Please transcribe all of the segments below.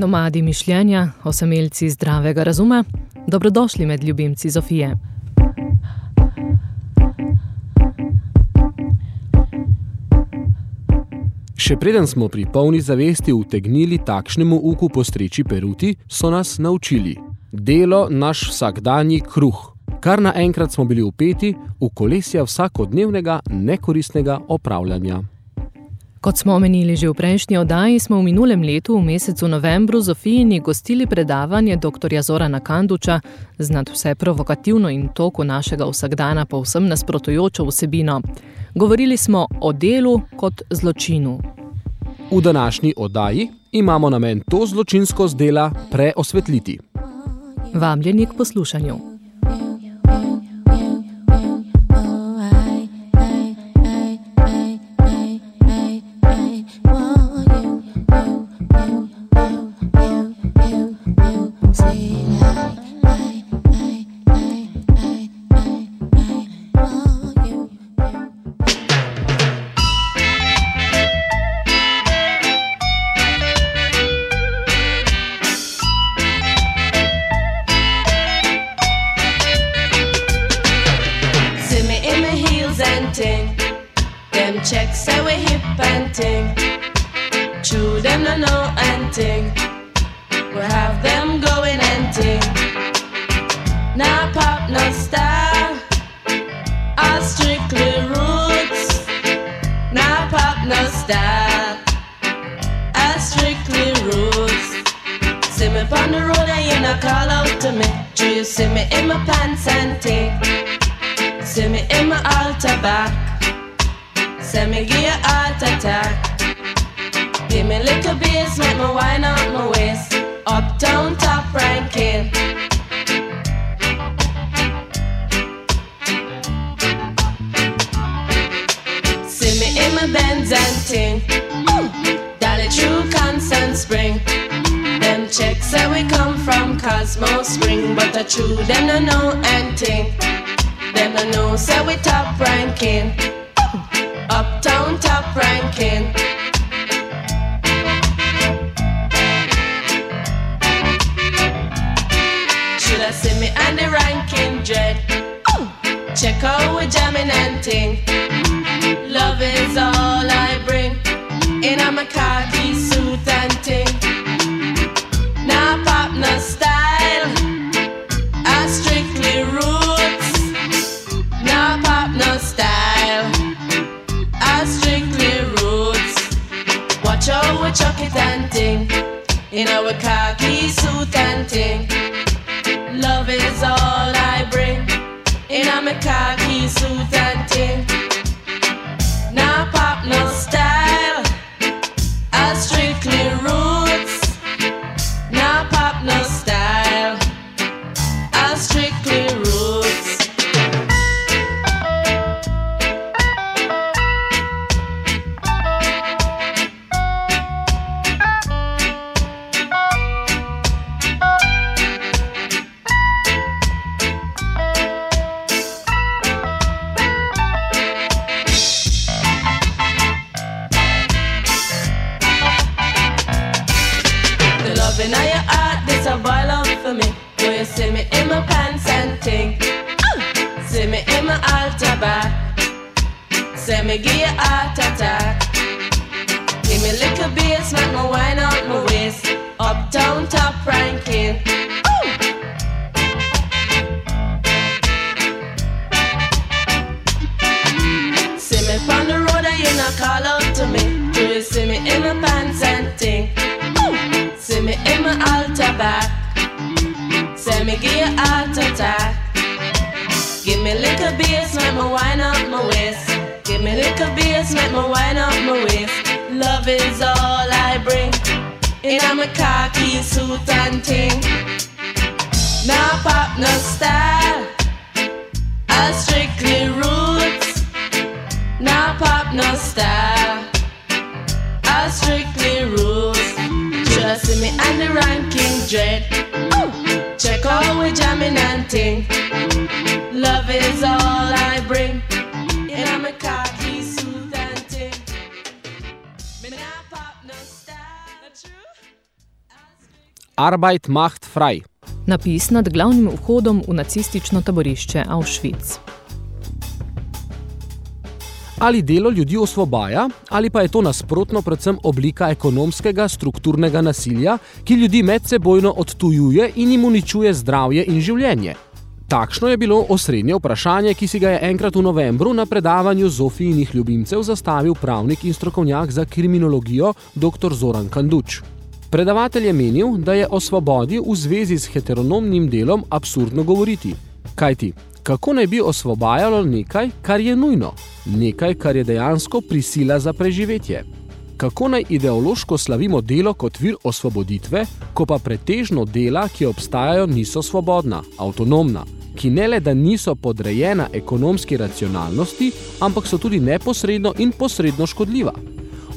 Nomadi mišljenja, osamelci zdravega razuma, dobrodošli med ljubimci Zofije. Še preden smo pri polni zavesti utegnili takšnemu uku postreči peruti, so nas naučili. Delo naš vsakdanji kruh. Kar naenkrat smo bili upeti v kolesja vsakodnevnega nekoristnega opravljanja. Kot smo omenili že v prejšnji oddaji, smo v minulem letu v mesecu novembru Zofijini gostili predavanje dr. Zorana Kanduča z nad vse provokativno in toku našega vsakdana povsem nasprotujočo vsebino. Govorili smo o delu kot zločinu. V današnji oddaji imamo namen to zločinsko zdela preosvetliti. Vabljeni k poslušanju. check, say we hip and ting. True, them no know and ting. We have them going and ting. Now pop, no style. All strictly roots. Now pop, no style. All strictly roots. See me on the road and you not call out to me. Do you see me in my pants and ting. See me in my altar back. Send me give you heart attack. Give me little bass, make me wine up my waist. Uptown top ranking. See me in my Benz and ting. Dolly true constant spring. Them checks say we come from Cosmo Spring, but the true them no know anything. Them no know say we top ranking. Uptown Top Ranking. Should I see me and the ranking dread. Check out we jamming and ting. Love is all I bring. In a khaki suit and ting. down with chocolate and ting. In our khaki suit and ting. Love is all I bring. In our khaki suit and ting. Arbeit macht frei. Napis nad glavnim vhodom v nacistično taborišče Auschwitz. Ali delo ljudi osvobaja, ali pa je to nasprotno predvsem oblika ekonomskega, strukturnega nasilja, ki ljudi medsebojno odtujuje in jim uničuje zdravje in življenje. Takšno je bilo osrednje vprašanje, ki si ga je enkrat v novembru na predavanju Zofijinih ljubimcev zastavil pravnik in strokovnjak za kriminologijo dr. Zoran Kanduč. Predavatelj je menil, da je o svobodi v zvezi s heteronomnim delom absurdno govoriti. Kajti, kako naj bi osvobajalo nekaj, kar je nujno, nekaj, kar je dejansko prisila za preživetje? Kako naj ideološko slavimo delo kot vir osvoboditve, ko pa pretežno dela, ki obstajajo, niso svobodna, avtonomna, ki ne le, da niso podrejena ekonomski racionalnosti, ampak so tudi neposredno in posredno škodljiva?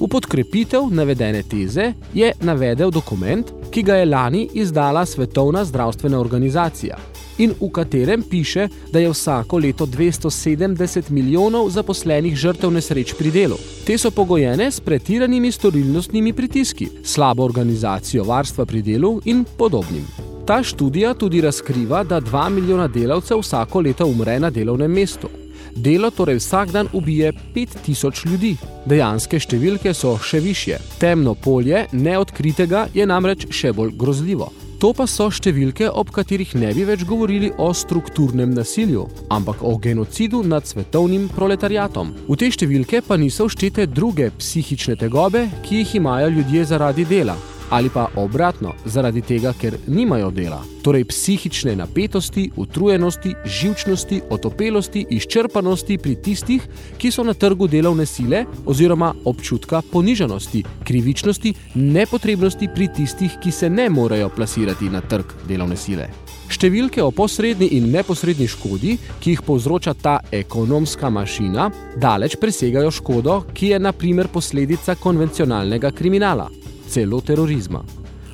V podkrepitev navedene teze je navedel dokument, ki ga je lani izdala Svetovna zdravstvena organizacija in v katerem piše, da je vsako leto 270 milijonov zaposlenih žrtev nesreč pri delu. Te so pogojene s pretiranimi storilnostnimi pritiski, slabo organizacijo varstva pri delu in podobnim. Ta študija tudi razkriva, da 2 milijona delavcev vsako leto umre na delovnem mestu. Delo torej vsak dan ubije 5000 ljudi. Dejanske številke so še više. Temno polje neodkritega je namreč še bolj grozljivo. To pa so številke, ob katerih ne bi več govorili o strukturnem nasilju, ampak o genocidu nad svetovnim proletariatom. V te številke pa niso vštete druge psihične tegobe, ki jih imajo ljudje zaradi dela, ali pa obratno, zaradi tega, ker nimajo dela. Torej psihične napetosti, utrujenosti, živčnosti, otopelosti, izčrpanosti pri tistih, ki so na trgu delovne sile oziroma občutka ponižanosti, krivičnosti, nepotrebnosti pri tistih, ki se ne morejo plasirati na trg delovne sile. Številke o posredni in neposredni škodi, ki jih povzroča ta ekonomska mašina, daleč presegajo škodo, ki je na primer posledica konvencionalnega kriminala celo terorizma.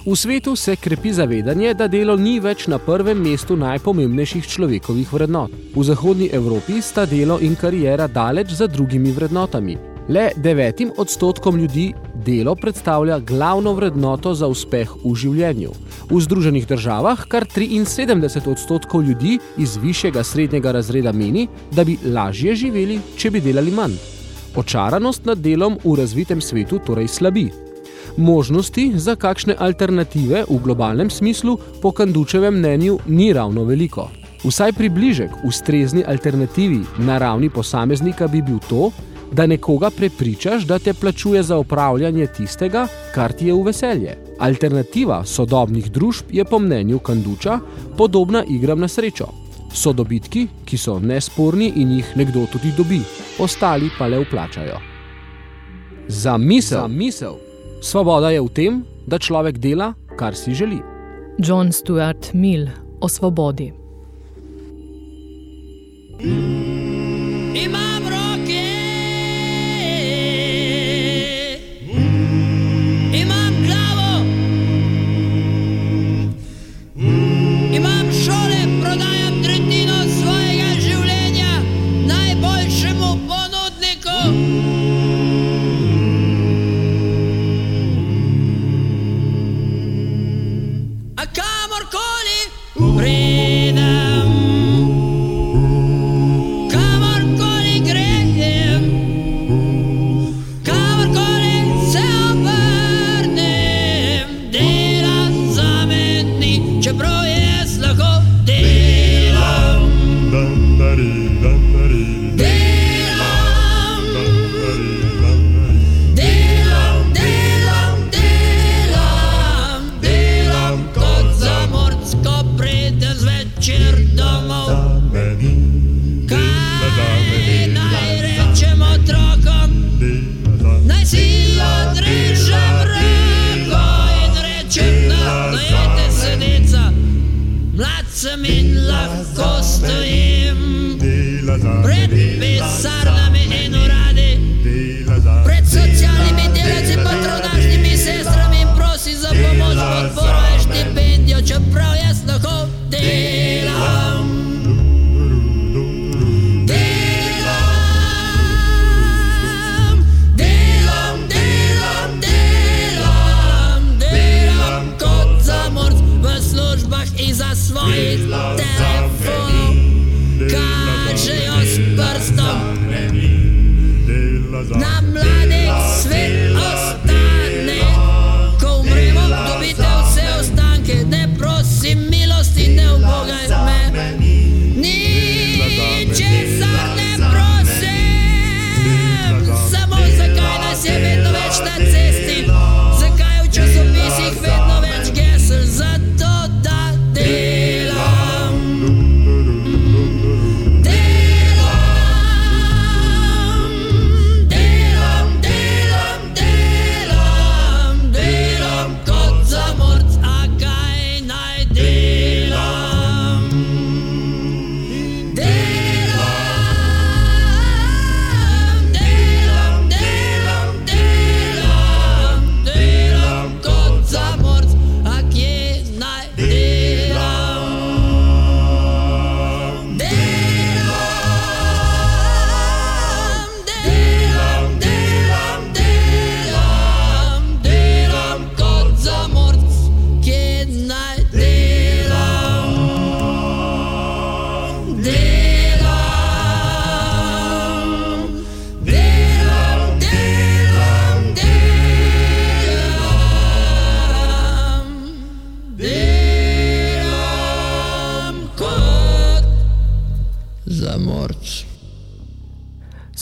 V svetu se krepi zavedanje, da delo ni več na prvem mestu najpomembnejših človekovih vrednot. V zahodni Evropi sta delo in karijera daleč za drugimi vrednotami. Le devetim odstotkom ljudi delo predstavlja glavno vrednoto za uspeh v življenju. V Združenih državah kar 73 odstotkov ljudi iz višjega srednjega razreda meni, da bi lažje živeli, če bi delali manj. Očaranost nad delom v razvitem svetu torej slabi. Možnosti za kakšne alternative v globalnem smislu po Kandučevem mnenju ni ravno veliko. Vsaj približek ustrezni alternativi na ravni posameznika bi bil to, da nekoga prepričaš, da te plačuje za opravljanje tistega, kar ti je v veselje. Alternativa sodobnih družb je po mnenju Kanduča podobna igram na srečo. So dobitki, ki so nesporni in jih nekdo tudi dobi, ostali pa le vplačajo. Za misel. Za misel. Svoboda je v tem, da človek dela, kar si želi. John Stuart Mill o svobodi. Imam pridem,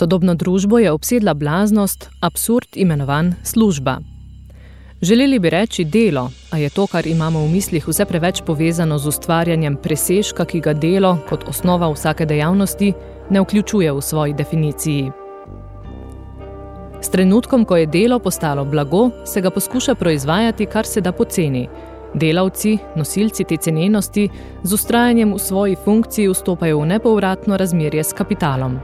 Sodobno družbo je obsedla blaznost, absurd imenovan služba. Želeli bi reči delo, a je to, kar imamo v mislih, vse preveč povezano z ustvarjanjem presežka, ki ga delo, kot osnova vsake dejavnosti, ne vključuje v svoji definiciji. S trenutkom, ko je delo postalo blago, se ga poskuša proizvajati kar se da poceni. Delavci, nosilci te cenenosti, z ustrajanjem v svoji funkciji vstopajo v nepovratno razmerje s kapitalom.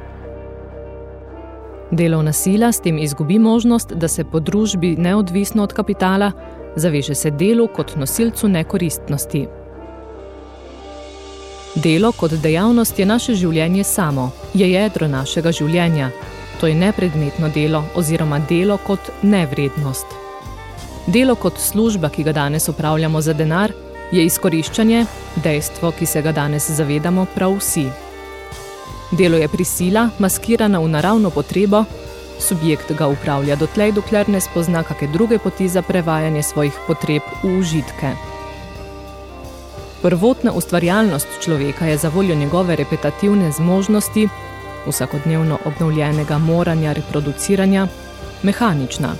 Delovna sila s tem izgubi možnost, da se po družbi neodvisno od kapitala zaveže se delu kot nosilcu nekoristnosti. Delo kot dejavnost je naše življenje samo, je jedro našega življenja. To je nepredmetno delo oziroma delo kot nevrednost. Delo kot služba, ki ga danes opravljamo za denar, je izkoriščanje, dejstvo, ki se ga danes zavedamo prav vsi. Delo je prisila, maskirana v naravno potrebo, subjekt ga upravlja dotlej, dokler ne spozna kakšne druge poti za prevajanje svojih potreb v užitke. Prvotna ustvarjalnost človeka je za voljo njegove repetativne zmožnosti, vsakodnevno obnovljenega moranja reproduciranja, mehanična.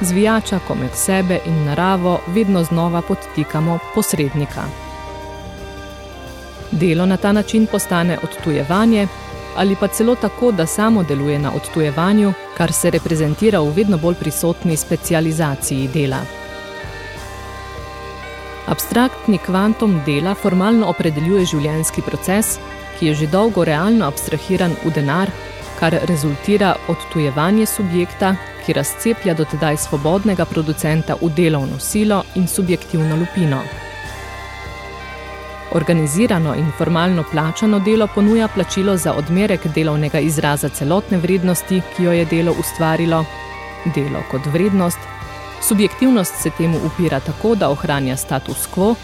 Zvijača, ko med sebe in naravo vedno znova podtikamo posrednika. Delo na ta način postane odtujevanje ali pa celo tako, da samo deluje na odtujevanju, kar se reprezentira v vedno bolj prisotni specializaciji dela. Abstraktni kvantum dela formalno opredeljuje življenjski proces, ki je že dolgo realno abstrahiran v denar, kar rezultira odtujevanje subjekta, ki razceplja dotedaj svobodnega producenta v delovno silo in subjektivno lupino. Organizirano in formalno plačano delo ponuja plačilo za odmerek delovnega izraza celotne vrednosti, ki jo je delo ustvarilo, delo kot vrednost. Subjektivnost se temu upira tako, da ohranja status quo,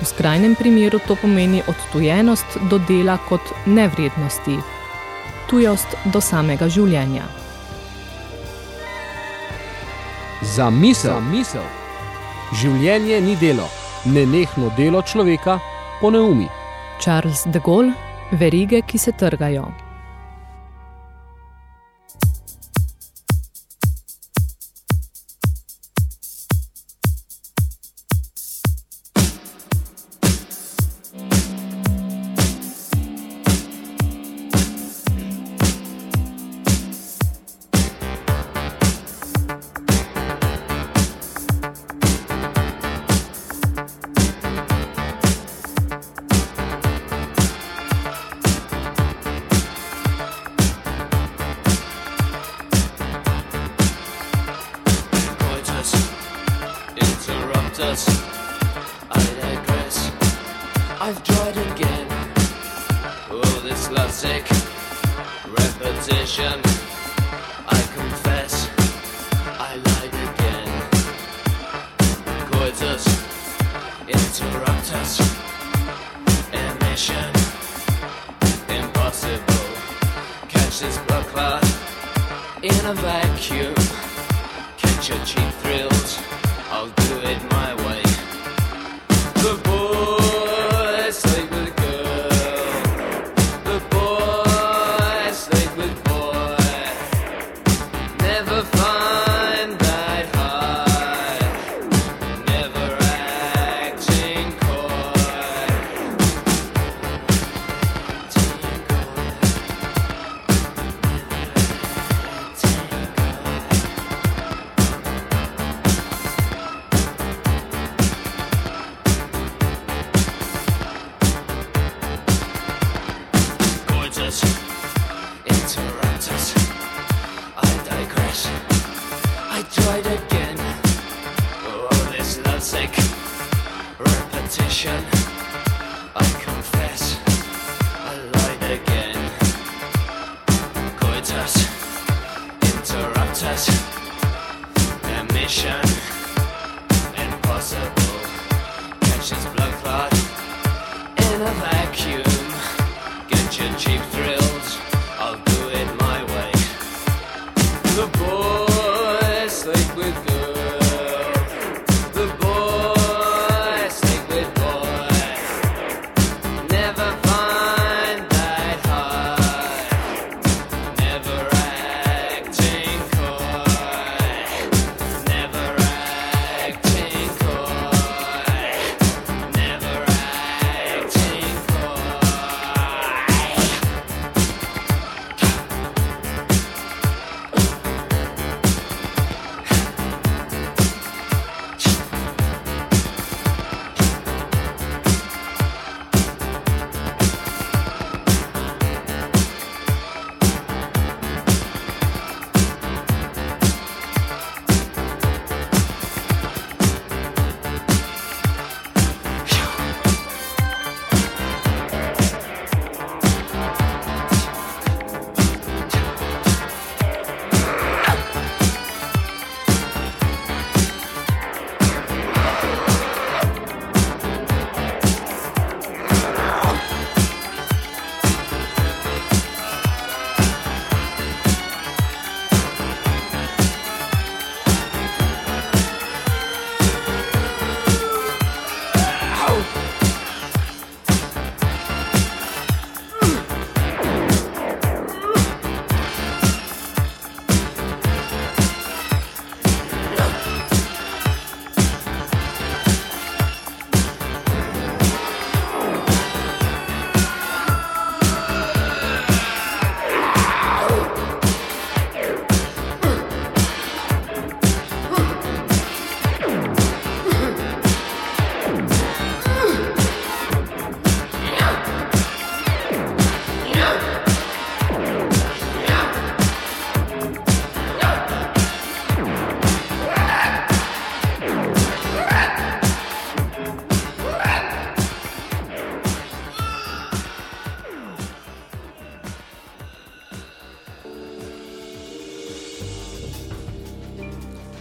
v skrajnem primeru to pomeni odtujenost do dela kot nevrednosti, tujost do samega življenja. Za misel, Za misel. Življenje ni delo, nenehno delo človeka po neumi. Charles de Gaulle, verige, ki se trgajo.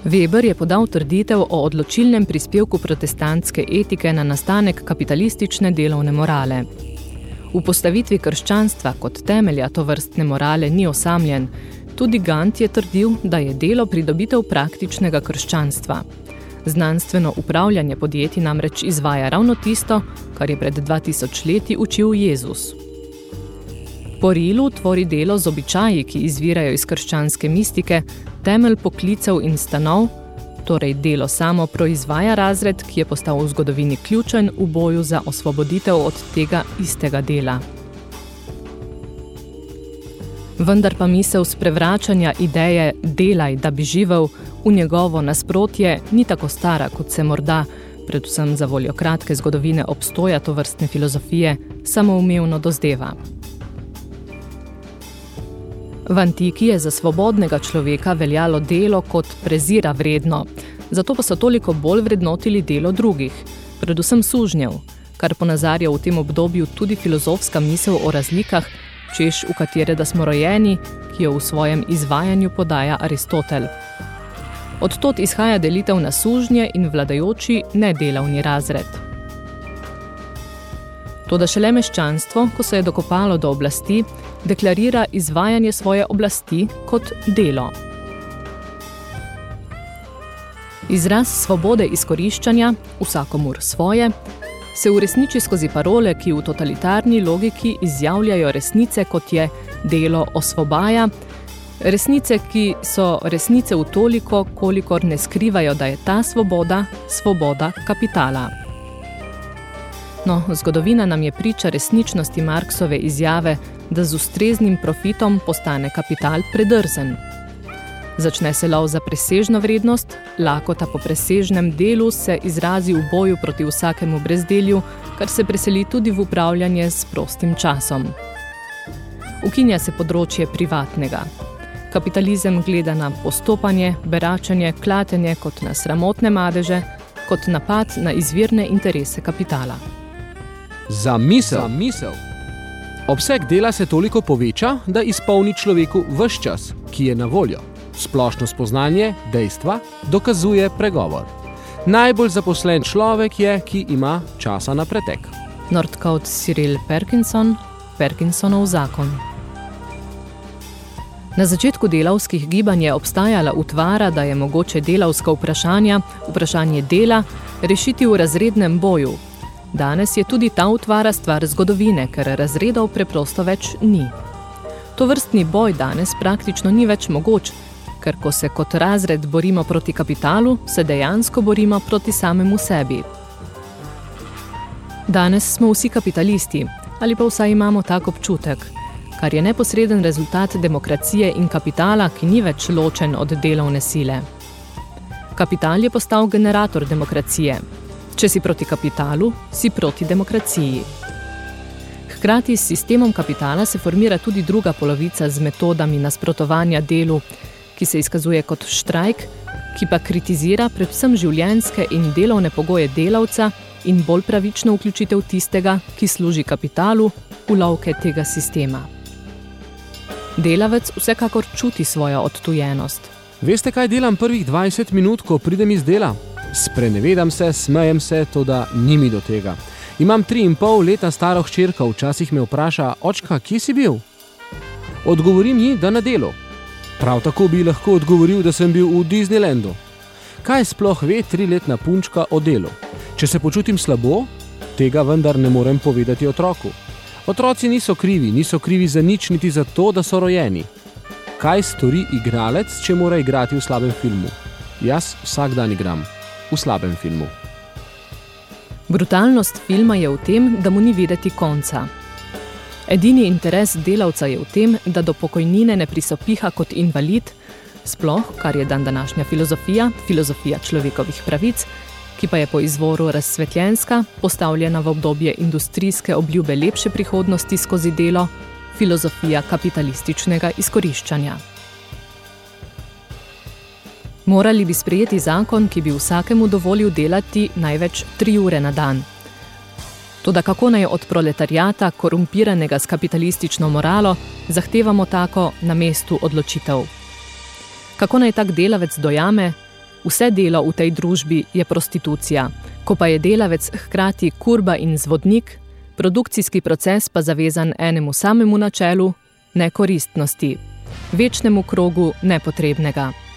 Weber je podal trditev o odločilnem prispevku protestantske etike na nastanek kapitalistične delovne morale. V postavitvi krščanstva kot temelja to vrstne morale ni osamljen, tudi Gant je trdil, da je delo pridobitev praktičnega krščanstva. Znanstveno upravljanje podjetij namreč izvaja ravno tisto, kar je pred 2000 leti učil Jezus. Po Rilu tvori delo z običaji, ki izvirajo iz krščanske mistike, temelj poklicev in stanov, torej delo samo proizvaja razred, ki je postal v zgodovini ključen v boju za osvoboditev od tega istega dela. Vendar pa misel sprevračanja ideje delaj, da bi živel, v njegovo nasprotje ni tako stara, kot se morda, predvsem za voljo kratke zgodovine obstoja to vrstne filozofije, samoumevno dozdeva. V antiki je za svobodnega človeka veljalo delo kot prezira vredno, zato pa so toliko bolj vrednotili delo drugih, predvsem sužnjev, kar ponazarja v tem obdobju tudi filozofska misel o razlikah, češ v katere da smo rojeni, ki jo v svojem izvajanju podaja Aristotel. Od tot izhaja delitev na sužnje in vladajoči nedelavni razred. Toda šele meščanstvo, ko se je dokopalo do oblasti, deklarira izvajanje svoje oblasti kot delo. Izraz svobode izkoriščanja, vsakomur svoje, se uresniči skozi parole, ki v totalitarni logiki izjavljajo resnice, kot je delo osvobaja, resnice, ki so resnice v toliko, kolikor ne skrivajo, da je ta svoboda svoboda kapitala. No, zgodovina nam je priča resničnosti Marksove izjave, da z ustreznim profitom postane kapital predrzen. Začne se lov za presežno vrednost, lakota po presežnem delu se izrazi v boju proti vsakemu brezdelju, kar se preseli tudi v upravljanje s prostim časom. Ukinja se področje privatnega. Kapitalizem gleda na postopanje, beračanje, klatenje kot na sramotne madeže, kot napad na izvirne interese kapitala. Za misel. Za misel. Obseg dela se toliko poveča, da izpolni človeku vse čas, ki je na voljo. Splošno spoznanje, dejstva, dokazuje pregovor. Najbolj zaposlen človek je, ki ima časa na pretek. Nordkaut Cyril Perkinson, Perkinsonov zakon. Na začetku delavskih gibanj je obstajala utvara, da je mogoče delavska vprašanja, vprašanje dela, rešiti v razrednem boju, Danes je tudi ta utvara stvar zgodovine, ker razredov preprosto več ni. To vrstni boj danes praktično ni več mogoč, ker ko se kot razred borimo proti kapitalu, se dejansko borimo proti samemu sebi. Danes smo vsi kapitalisti, ali pa vsaj imamo tak občutek, kar je neposreden rezultat demokracije in kapitala, ki ni več ločen od delovne sile. Kapital je postal generator demokracije, Če si proti kapitalu, si proti demokraciji. Hkrati s sistemom kapitala se formira tudi druga polovica z metodami nasprotovanja delu, ki se izkazuje kot štrajk, ki pa kritizira predvsem življenjske in delovne pogoje delavca in bolj pravično vključitev tistega, ki služi kapitalu, v lovke tega sistema. Delavec vsekakor čuti svojo odtujenost. Veste, kaj delam prvih 20 minut, ko pridem iz dela? Sprenevedam se, smejem se, to da ni mi do tega. Imam tri in pol leta staro hčerka, včasih me vpraša, očka, kje si bil? Odgovorim ji, da na delu. Prav tako bi lahko odgovoril, da sem bil v Disneylandu. Kaj sploh ve triletna punčka o delu? Če se počutim slabo, tega vendar ne morem povedati otroku. Otroci niso krivi, niso krivi za nič, niti za to, da so rojeni. Kaj stori igralec, če mora igrati v slabem filmu? Jaz vsak dan igram v slabem filmu. Brutalnost filma je v tem, da mu ni videti konca. Edini interes delavca je v tem, da do pokojnine ne prisopiha kot invalid, sploh, kar je dan današnja filozofija, filozofija človekovih pravic, ki pa je po izvoru razsvetljenska, postavljena v obdobje industrijske obljube lepše prihodnosti skozi delo, filozofija kapitalističnega izkoriščanja. Morali bi sprejeti zakon, ki bi vsakemu dovolil delati največ tri ure na dan. Toda kako naj od proletariata, korumpiranega s kapitalistično moralo, zahtevamo tako na mestu odločitev? Kako naj tak delavec dojame, Vse delo v tej družbi je prostitucija. Ko pa je delavec hkrati kurba in zvodnik, produkcijski proces pa zavezan enemu samemu načelu – nekoristnosti, večnemu krogu nepotrebnega.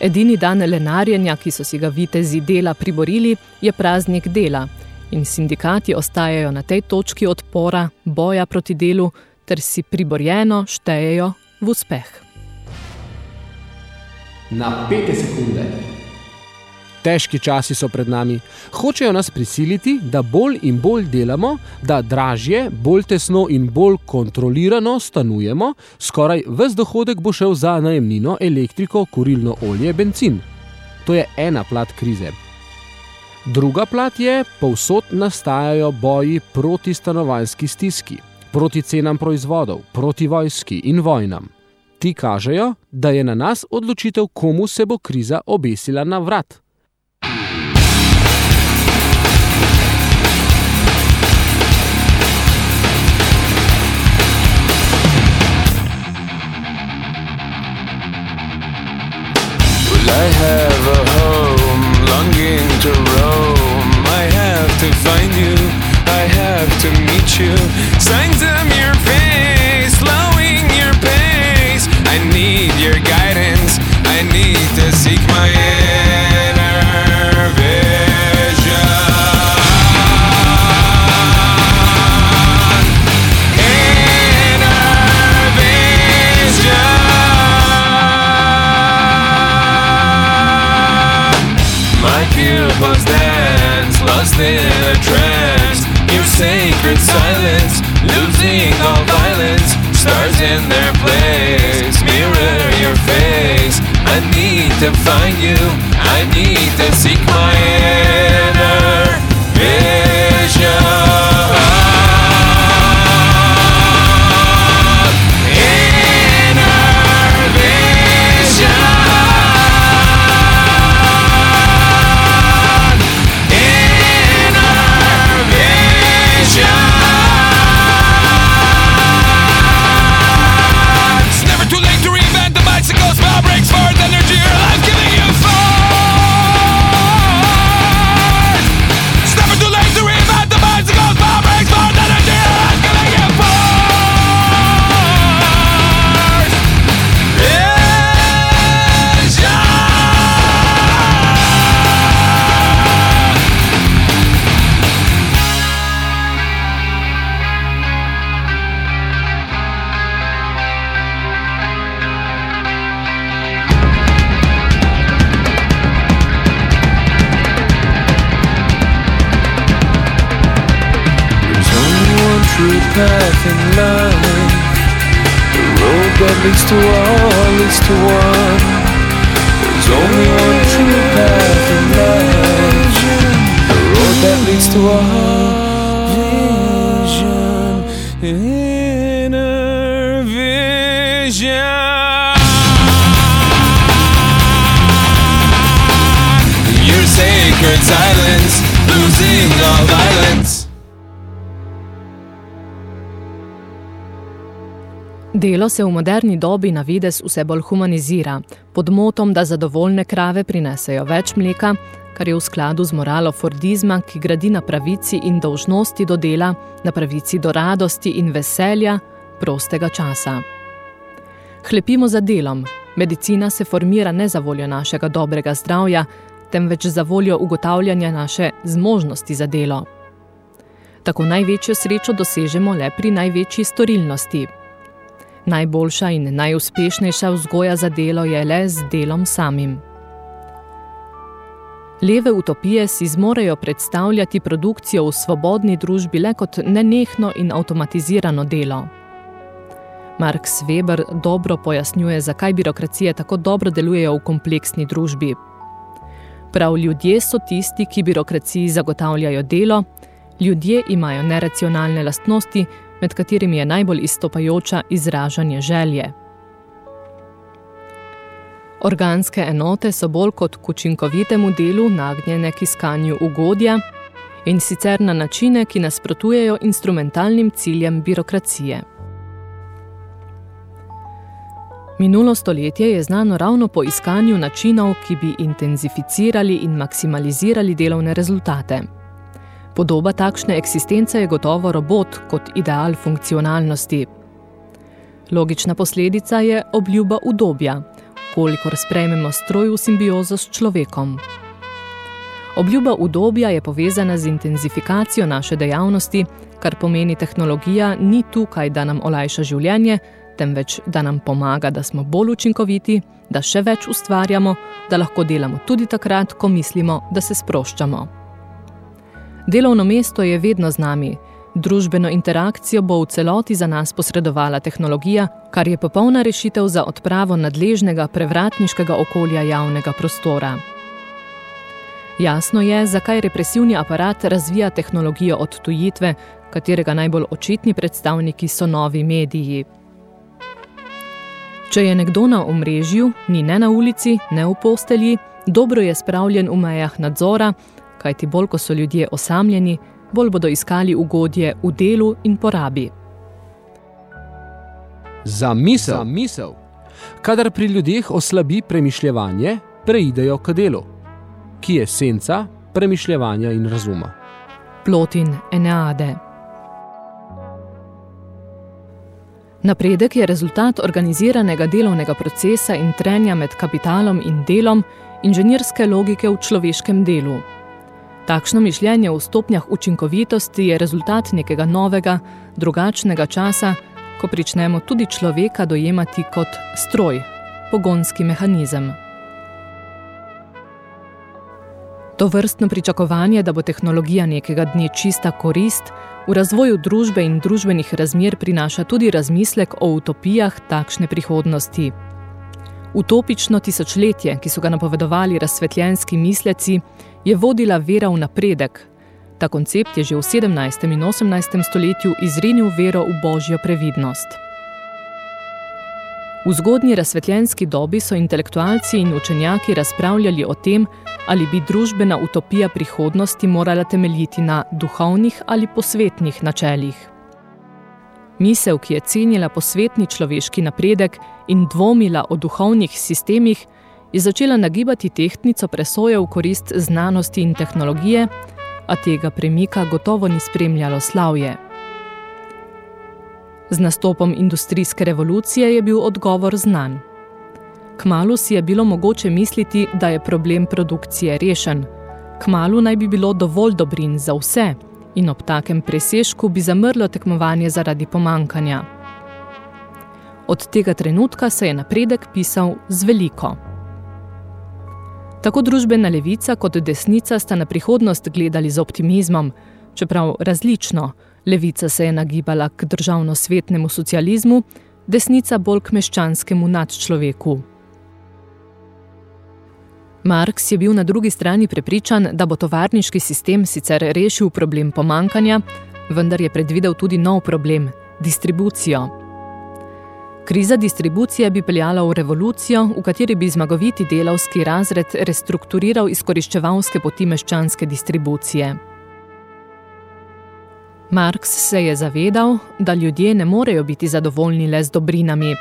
Edini dan lenarjenja, ki so si ga vitezi dela priborili, je praznik dela in sindikati ostajajo na tej točki odpora, boja proti delu, ter si priborjeno štejejo v uspeh. Na pete sekunde. Težki časi so pred nami. Hočejo nas prisiliti, da bolj in bolj delamo, da dražje, bolj tesno in bolj kontrolirano stanujemo, skoraj ves dohodek bo šel za najemnino, elektriko, kurilno olje, benzin. To je ena plat krize. Druga plat je, povsod nastajajo boji proti stanovanjski stiski, proti cenam proizvodov, proti vojski in vojnam. Ti kažejo, da je na nas odločitev, komu se bo kriza obesila na vrat. I have a home longing to roam? I have to find you, I have to meet you. Signs your slowing your pace. I need your guidance, I need to seek my and find sacred silence, losing all violence. Delo se v moderni dobi na vides vse bolj humanizira, pod motom, da zadovoljne krave prinesejo več mleka, kar je v skladu z moralo Fordizma, ki gradi na pravici in dolžnosti do dela, na pravici do radosti in veselja prostega časa. Hlepimo za delom, medicina se formira ne za voljo našega dobrega zdravja, temveč za voljo ugotavljanja naše zmožnosti za delo. Tako največjo srečo dosežemo le pri največji storilnosti. Najboljša in najuspešnejša vzgoja za delo je le z delom samim. Leve utopije si zmorejo predstavljati produkcijo v svobodni družbi le kot nenehno in avtomatizirano delo. Marx Weber dobro pojasnjuje, zakaj birokracije tako dobro delujejo v kompleksni družbi. Prav ljudje so tisti, ki birokraciji zagotavljajo delo, ljudje imajo neracionalne lastnosti, med katerimi je najbolj izstopajoča izražanje želje. Organske enote so bolj kot k učinkovitemu delu nagnjene k iskanju ugodja in sicer na načine, ki nasprotujejo instrumentalnim ciljem birokracije. Minulo stoletje je znano ravno po iskanju načinov, ki bi intenzificirali in maksimalizirali delovne rezultate. Podoba takšne eksistence je gotovo robot kot ideal funkcionalnosti. Logična posledica je obljuba udobja, kolikor sprejmemo stroj v simbiozo s človekom. Obljuba udobja je povezana z intenzifikacijo naše dejavnosti, kar pomeni tehnologija ni tukaj, da nam olajša življenje, temveč da nam pomaga, da smo bolj učinkoviti, da še več ustvarjamo, da lahko delamo tudi takrat, ko mislimo, da se sproščamo. Delovno mesto je vedno z nami, družbeno interakcijo bo v celoti za nas posredovala tehnologija, kar je popolna rešitev za odpravo nadležnega prevratniškega okolja javnega prostora. Jasno je, zakaj represivni aparat razvija tehnologijo odtujitve, katerega najbolj očitni predstavniki so novi mediji. Če je nekdo na omrežju, ni ne na ulici, ne v postelji, dobro je spravljen v mejah nadzora, kajti bolj, ko so ljudje osamljeni, bolj bodo iskali ugodje v delu in porabi. Za misel. Za misel. Kadar pri ljudeh oslabi premišljevanje, preidejo k delu, ki je senca premišljevanja in razuma. Plotin Eneade. Napredek je rezultat organiziranega delovnega procesa in trenja med kapitalom in delom, inženirske logike v človeškem delu. Takšno mišljenje v stopnjah učinkovitosti je rezultat nekega novega, drugačnega časa, ko pričnemo tudi človeka dojemati kot stroj, pogonski mehanizem. To vrstno pričakovanje, da bo tehnologija nekega dne čista korist, v razvoju družbe in družbenih razmer prinaša tudi razmislek o utopijah takšne prihodnosti. Utopično tisočletje, ki so ga napovedovali razsvetljenski misleci, je vodila vera v napredek. Ta koncept je že v 17. in 18. stoletju izrinil vero v božjo previdnost. V zgodnji razsvetljenski dobi so intelektualci in učenjaki razpravljali o tem, ali bi družbena utopija prihodnosti morala temeljiti na duhovnih ali posvetnih načelih. Misel, ki je cenila posvetni človeški napredek in dvomila o duhovnih sistemih, je začela nagibati tehtnico presoje v korist znanosti in tehnologije, a tega premika gotovo ni spremljalo slavje. Z nastopom industrijske revolucije je bil odgovor znan. Kmalu si je bilo mogoče misliti, da je problem produkcije rešen. Kmalu naj bi bilo dovolj dobrin za vse in ob takem presežku bi zamrlo tekmovanje zaradi pomankanja. Od tega trenutka se je napredek pisal z veliko. Tako družbena levica kot desnica sta na prihodnost gledali z optimizmom, čeprav različno. Levica se je nagibala k državno-svetnemu socializmu, desnica bolj k meščanskemu nadčloveku. Marks je bil na drugi strani prepričan, da bo tovarniški sistem sicer rešil problem pomankanja, vendar je predvidel tudi nov problem – distribucijo. Kriza distribucije bi peljala v revolucijo, v kateri bi zmagoviti delavski razred restrukturiral izkoriščevalske poti meščanske distribucije. Marx se je zavedal, da ljudje ne morejo biti zadovoljni le z dobrinami,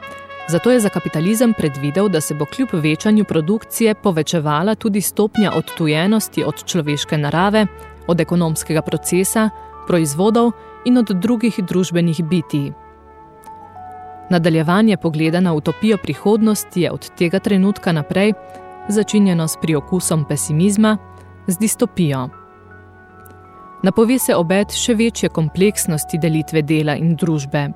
zato je za kapitalizem predvidel, da se bo kljub večanju produkcije povečevala tudi stopnja odtujenosti od človeške narave, od ekonomskega procesa, proizvodov in od drugih družbenih bitij. Nadaljevanje pogleda na utopijo prihodnosti je od tega trenutka naprej začinjeno s priokusom pesimizma, z distopijo. Napove se obet še večje kompleksnosti delitve dela in družbe.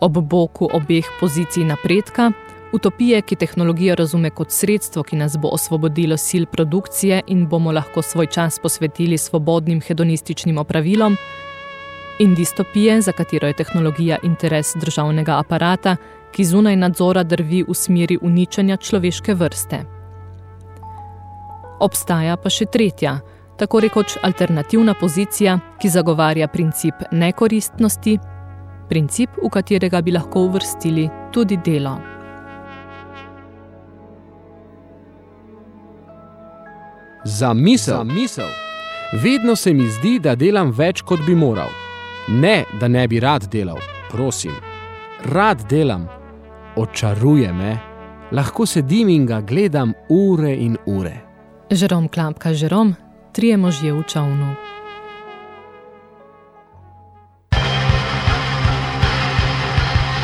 Ob boku obeh pozicij napredka, utopije, ki tehnologijo razume kot sredstvo, ki nas bo osvobodilo sil produkcije in bomo lahko svoj čas posvetili svobodnim hedonističnim opravilom, in distopije, za katero je tehnologija interes državnega aparata, ki zunaj nadzora drvi v smeri uničenja človeške vrste. Obstaja pa še tretja, tako rekoč alternativna pozicija, ki zagovarja princip nekoristnosti, princip, v katerega bi lahko uvrstili tudi delo. Za misel. Za misel. Vedno se mi zdi, da delam več, kot bi moral. Ne, da ne bi rad delal, prosim. Rad delam. očaruje me, lahko sedim in ga gledam ure in ure. Žerom Klapka Žerom, trije možje v čovnu.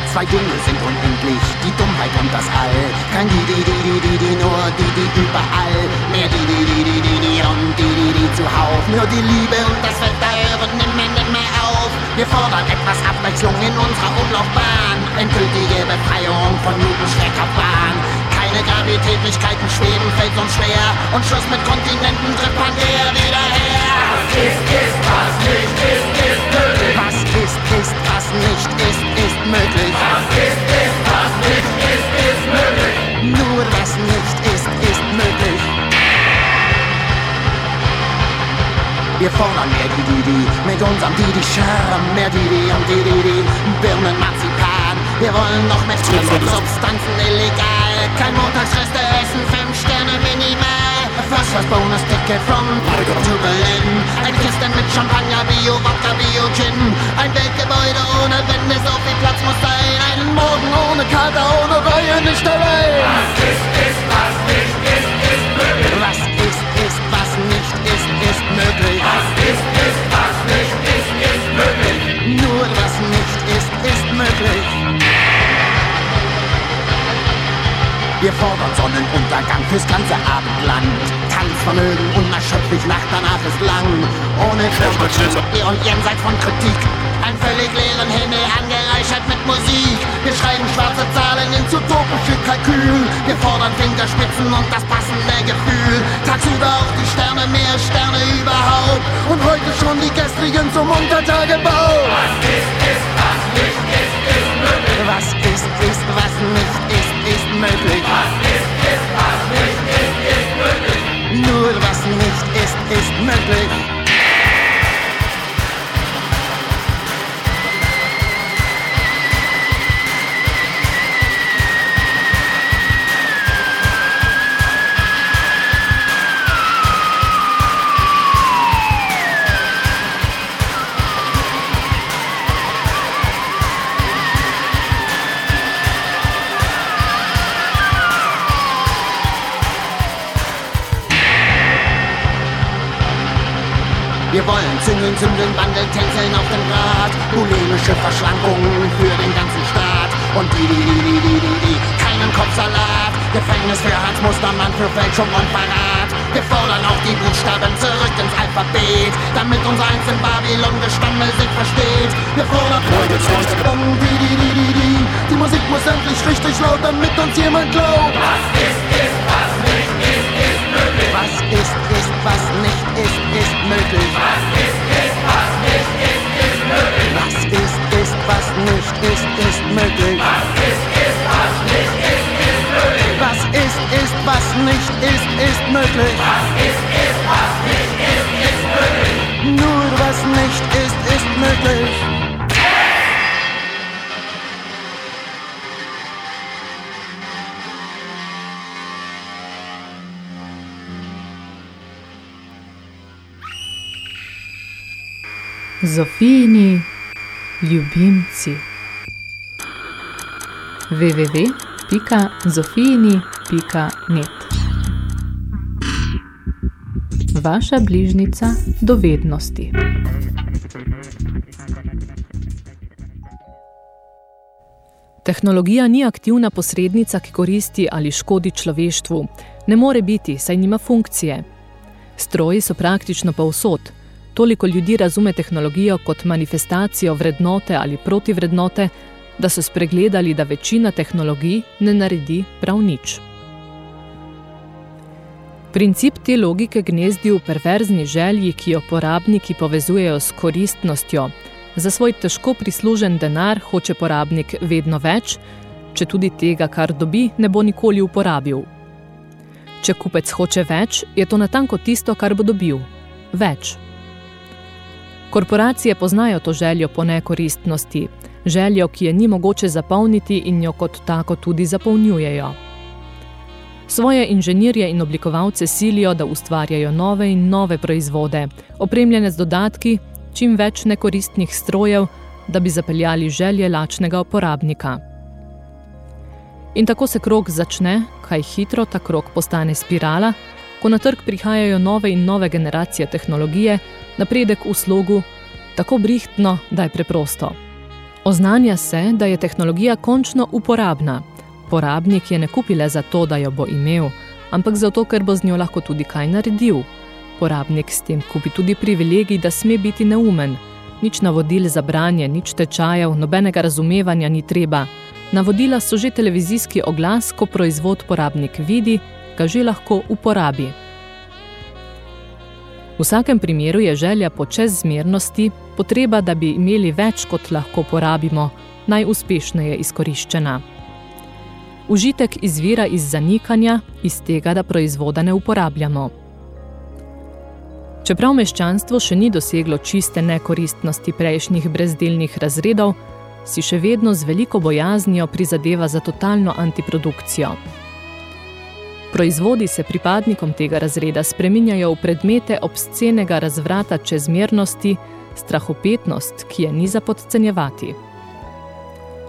Zwei Dinge sind unendlich, die Dummheit und das All. Kein die, die, die, die, die, die, nur die, die überall. Mehr die, die, die, die, die, die und die, die, die zuhauf. Nur die Liebe und das hören nimmer, nimmer auf. Wir fordern etwas Abwechslung in unserer Umlaufbahn. Endgültige Befreiung von Jugendschreckerbahn. Keine Gravitätlichkeiten schweben, fällt uns schwer. Und Schluss mit Kontinenten tritt Pangea wieder her. Was ist, ist, was nicht ist, ist möglich. Was ist, ist, was nicht ist, ist möglich. Was ist, ist, was nicht ist, ist möglich. Nur was nicht ist, ist möglich. Wir fordern mehr Didi, mit unserem Didi-Charme, mehr Didi und Didi, Birnenmarzipan. Wir wollen noch mehr Substanzen illegal, kein Montagsreste essen, fünf Sterne minimal. First class bonus ticket from Margot to Berlin. Eine Kiste mit Champagner, Bio, Wodka, Bio, Gin. Ein Weltgebäude ohne Wände, so viel Platz muss sein. Einen Morgen ohne Kater, ohne Reue, nicht allein. Was ist, ist, was nicht ist, ist möglich. Was ist, ist, was nicht ist, ist möglich. Was ist, ist, was nicht ist, ist möglich. Nur was nicht ist, ist möglich. Wir fordern Sonnenuntergang fürs ganze Abendland. Tanzvermögen unerschöpflich, Nacht danach ist lang. Ohne ihr und jenseits von Kritik. Ein völlig leeren Himmel angereichert mit Musik. Wir schreiben schwarze Zahlen ins utopische Kalkül. Wir fordern Fingerspitzen und das passende Gefühl. Tagsüber auch die Sterne, mehr Sterne überhaupt. Und heute schon die gestrigen zum Untertagebau. Was ist, ist, was nicht ist, ist möglich. Was ist, ist, was nicht ist, ist möglich. Was ist, ist, was nicht ist, ist möglich. Nur was nicht ist, ist möglich. Züngeln, zündeln, wandeln, tänzeln auf dem Rad. Polemische Verschlankungen für den ganzen Staat. Und die, die, die, die, die, die, die, keinen Kopfsalat. Gefängnis für Hans Mustermann, für Fälschung und Verrat. Wir fordern auch die Buchstaben zurück ins Alphabet, damit unser eins in Babylon gestammelt sich versteht. Wir fordern um die, die, die, die, die. Die Musik muss endlich richtig laut, damit uns jemand glaubt. Was ist, ist, was nicht ist, ist möglich. Was ist, ist, was nicht ist, ist möglich. Was ist, ist, was nicht ist, ist möglich. Was ist, ist, was nicht ist, ist möglich. Was ist, ist, was nicht ist, ist möglich. Was ist, ist, was nicht ist, ist möglich. Was ist, ist, was nicht ist, ist möglich. Nur was nicht ist, ist möglich. Zofijini ljubimci www.zofijini.net Vaša bližnica dovednosti. Tehnologija ni aktivna posrednica, ki koristi ali škodi človeštvu. Ne more biti, saj nima funkcije. Stroji so praktično povsod. Toliko ljudi razume tehnologijo kot manifestacijo vrednote ali protivrednote, da so spregledali, da večina tehnologij ne naredi prav nič. Princip te logike gnezdi v perverzni želji, ki jo porabniki povezujejo s koristnostjo. Za svoj težko prislužen denar hoče porabnik vedno več, če tudi tega, kar dobi, ne bo nikoli uporabil. Če kupec hoče več, je to natanko tisto, kar bo dobil. Več. Korporacije poznajo to željo po nekoristnosti, željo, ki je ni mogoče zapolniti in jo kot tako tudi zapolnjujejo. Svoje inženirje in oblikovalce silijo, da ustvarjajo nove in nove proizvode, opremljene z dodatki, čim več nekoristnih strojev, da bi zapeljali želje lačnega uporabnika. In tako se krok začne, kaj hitro ta krok postane spirala, ko na trg prihajajo nove in nove generacije tehnologije, napredek v slogu, tako brihtno, da je preprosto. Oznanja se, da je tehnologija končno uporabna. Porabnik je ne kupi le zato, da jo bo imel, ampak zato, ker bo z njo lahko tudi kaj naredil. Porabnik s tem kupi tudi privilegij, da sme biti neumen. Nič navodil za branje, nič tečajev, nobenega razumevanja ni treba. Navodila so že televizijski oglas, ko proizvod porabnik vidi, ga že lahko uporabi. V vsakem primeru je želja po čezmernosti, potreba, da bi imeli več, kot lahko porabimo, najuspešneje izkoriščena. Užitek izvira iz zanikanja, iz tega, da proizvoda ne uporabljamo. Čeprav meščanstvo še ni doseglo čiste nekoristnosti prejšnjih brezdelnih razredov, si še vedno z veliko bojaznijo prizadeva za totalno antiprodukcijo. Proizvodi se pripadnikom tega razreda spreminjajo v predmete obscenega razvrata čezmernosti, strahopetnost, ki je ni za podcenjevati.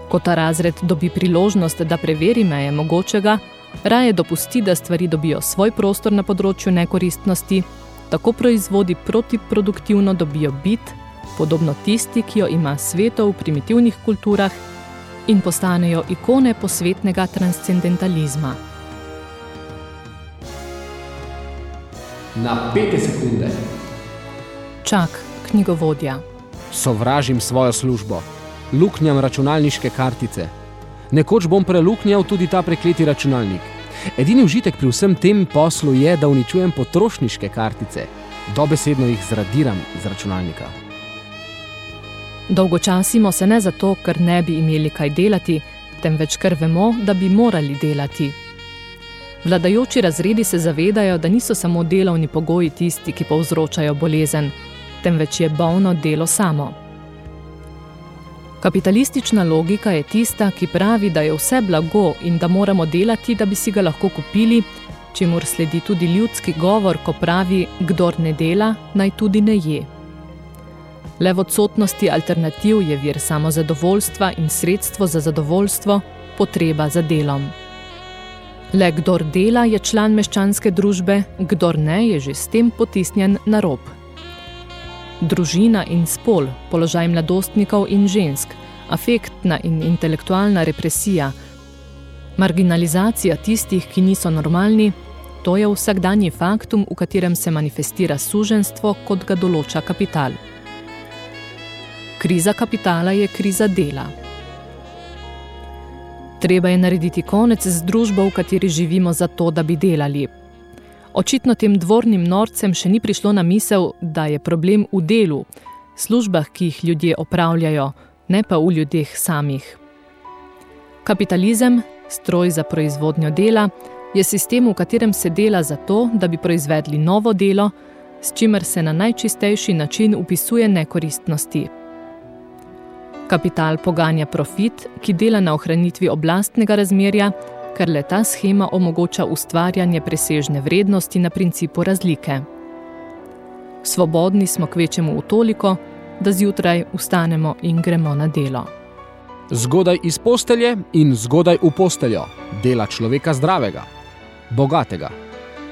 Ko ta razred dobi priložnost, da preveri meje mogočega, raje dopusti, da stvari dobijo svoj prostor na področju nekoristnosti, tako proizvodi protiproduktivno dobijo bit, podobno tisti, ki jo ima sveto v primitivnih kulturah in postanejo ikone posvetnega transcendentalizma. Na pete sekunde. Čak, knjigovodja. Sovražim svojo službo. Luknjam računalniške kartice. Nekoč bom preluknjal tudi ta prekleti računalnik. Edini užitek pri vsem tem poslu je, da uničujem potrošniške kartice. Dobesedno jih zradiram iz računalnika. Dolgočasimo se ne zato, ker ne bi imeli kaj delati, temveč ker vemo, da bi morali delati. Vladajoči razredi se zavedajo, da niso samo delovni pogoji tisti, ki povzročajo bolezen, temveč je bolno delo samo. Kapitalistična logika je tista, ki pravi, da je vse blago in da moramo delati, da bi si ga lahko kupili, čemur sledi tudi ljudski govor, ko pravi, kdor ne dela, naj tudi ne je. Le v odsotnosti alternativ je vir samozadovoljstva in sredstvo za zadovoljstvo, potreba za delom. Le kdor dela, je član meščanske družbe, kdor ne, je že s tem potisnjen na rob. Družina in spol, položaj mladostnikov in žensk, afektna in intelektualna represija, marginalizacija tistih, ki niso normalni, to je vsakdanji faktum, v katerem se manifestira suženstvo, kot ga določa kapital. Kriza kapitala je kriza dela. Treba je narediti konec z družbo, v kateri živimo zato, da bi delali. Očitno tem dvornim norcem še ni prišlo na misel, da je problem v delu, službah, ki jih ljudje opravljajo, ne pa v ljudeh samih. Kapitalizem, stroj za proizvodnjo dela, je sistem, v katerem se dela zato, da bi proizvedli novo delo, s čimer se na najčistejši način upisuje nekoristnosti. Kapital poganja profit, ki dela na ohranitvi oblastnega razmerja, ker le ta schema omogoča ustvarjanje presežne vrednosti na principu razlike. Svobodni smo kvečemu v toliko, da zjutraj vstanemo in gremo na delo. Zgodaj iz postelje in zgodaj v posteljo dela človeka zdravega, bogatega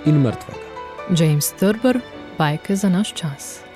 in mrtvega. James Turber, bajke za naš čas.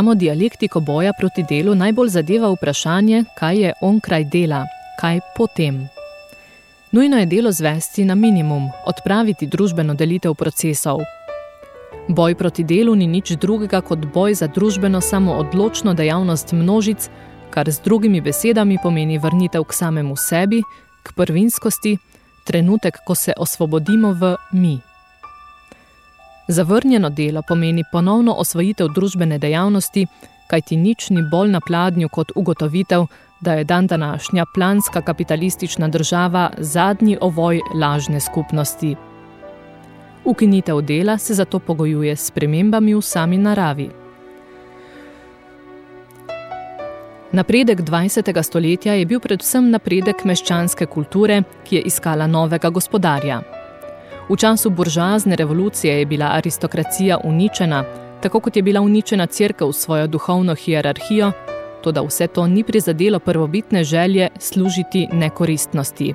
Samo dialektiko boja proti delu najbolj zadeva vprašanje, kaj je onkraj dela, kaj potem. Nujno je delo zvesti na minimum, odpraviti družbeno delitev procesov. Boj proti delu ni nič drugega kot boj za družbeno samoodločno dejavnost množic, kar z drugimi besedami pomeni vrnitev k samemu sebi, k prvinskosti, trenutek, ko se osvobodimo v mi. Zavrnjeno delo pomeni ponovno osvojitev družbene dejavnosti, kajti nič ni bolj na pladnju kot ugotovitev, da je dan današnja planska kapitalistična država zadnji ovoj lažne skupnosti. Ukinitev dela se zato pogojuje s spremembami v sami naravi. Napredek 20. stoletja je bil predvsem napredek meščanske kulture, ki je iskala novega gospodarja. V času buržoazne revolucije je bila aristokracija uničena, tako kot je bila uničena cerkev s svojo duhovno hierarhijo, toda vse to ni prizadelo prvobitne želje služiti nekoristnosti.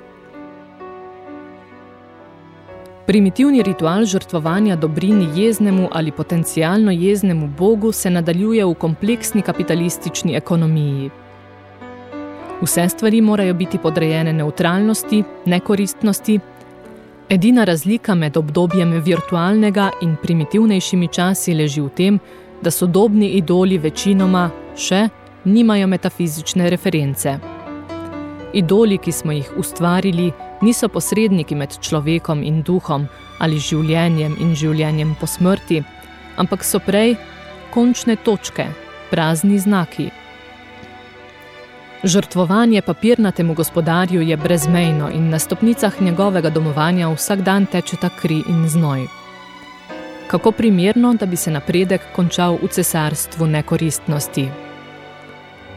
Primitivni ritual žrtvovanja dobrini jeznemu ali potencialno jeznemu bogu se nadaljuje v kompleksni kapitalistični ekonomiji. Vse stvari morajo biti podrejene neutralnosti, nekoristnosti. Edina razlika med obdobjem virtualnega in primitivnejšimi časi leži v tem, da sodobni idoli večinoma še nimajo metafizične reference. Idoli, ki smo jih ustvarili, niso posredniki med človekom in duhom ali življenjem in življenjem po smrti, ampak so prej končne točke, prazni znaki. Žrtvovanje papirnatemu gospodarju je brezmejno in na stopnicah njegovega domovanja vsak dan tečeta kri in znoj. Kako primerno, da bi se napredek končal v cesarstvu nekoristnosti.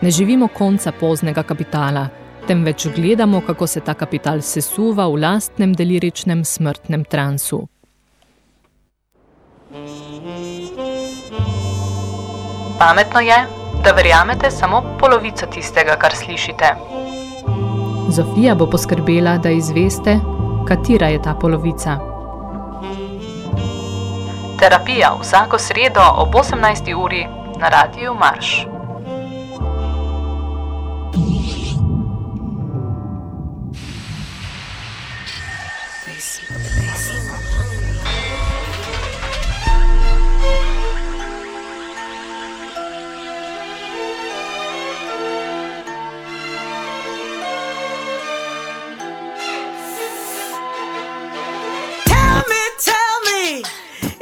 Ne živimo konca poznega kapitala, temveč gledamo, kako se ta kapital sesuva v lastnem deliričnem smrtnem transu. Pametno je, da verjamete samo polovico tistega, kar slišite. Zofija bo poskrbela, da izveste, katera je ta polovica. Terapija vsako sredo ob 18. uri na Radiju Marš.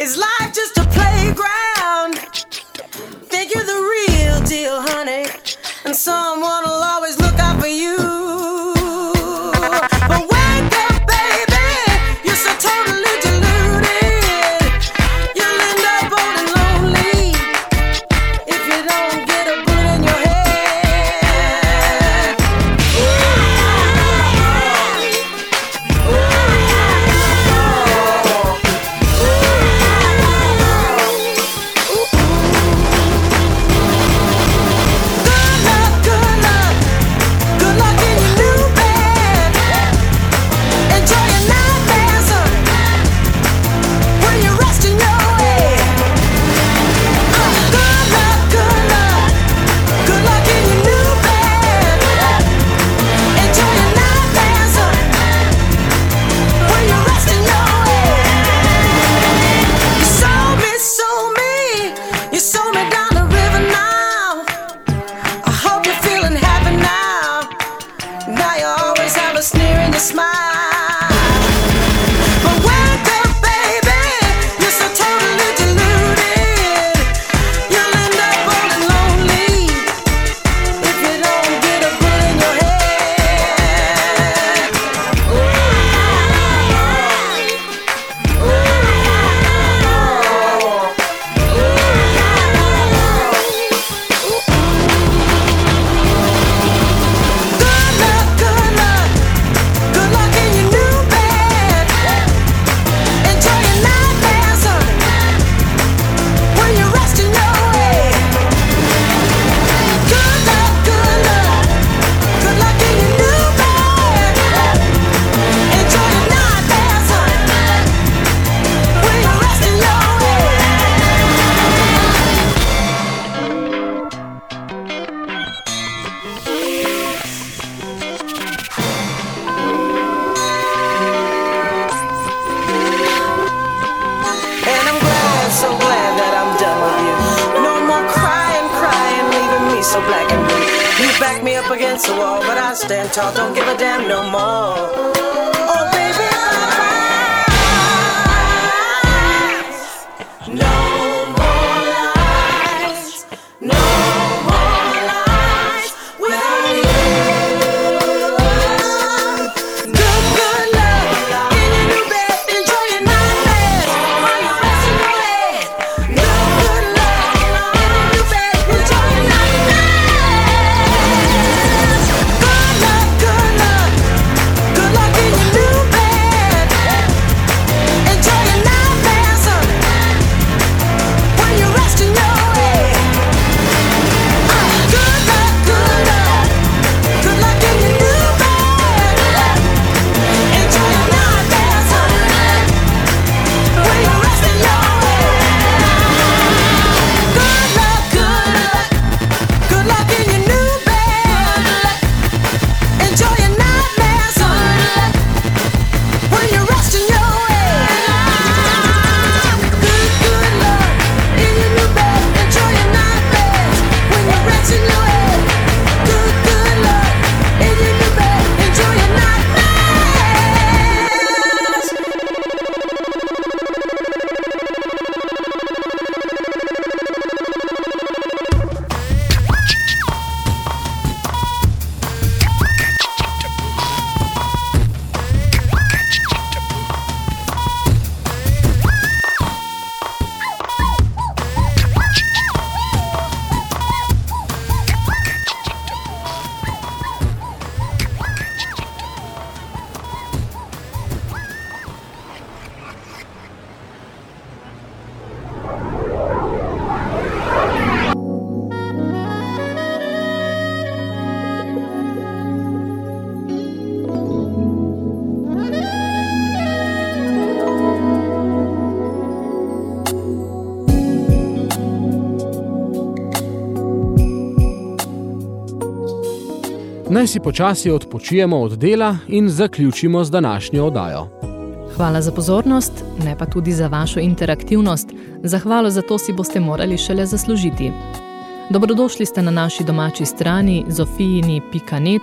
is Islam Naj si počasi odpočijemo od dela in zaključimo z današnjo oddajo. Hvala za pozornost, ne pa tudi za vašo interaktivnost. Zahvalo za to si boste morali šele zaslužiti. Dobrodošli ste na naši domači strani zofijini.net,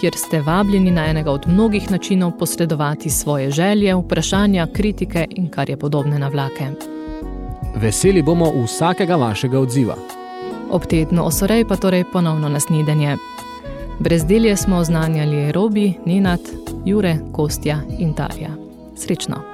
kjer ste vabljeni na enega od mnogih načinov posredovati svoje želje, vprašanja, kritike in kar je podobne navlake. Veseli bomo vsakega vašega odziva. Ob tednu osorej pa torej ponovno nasnidenje. Brezdelje smo oznanjali Robi, Nenad, Jure, Kostja in Tarja. Srečno!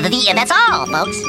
The, the, that's all, folks.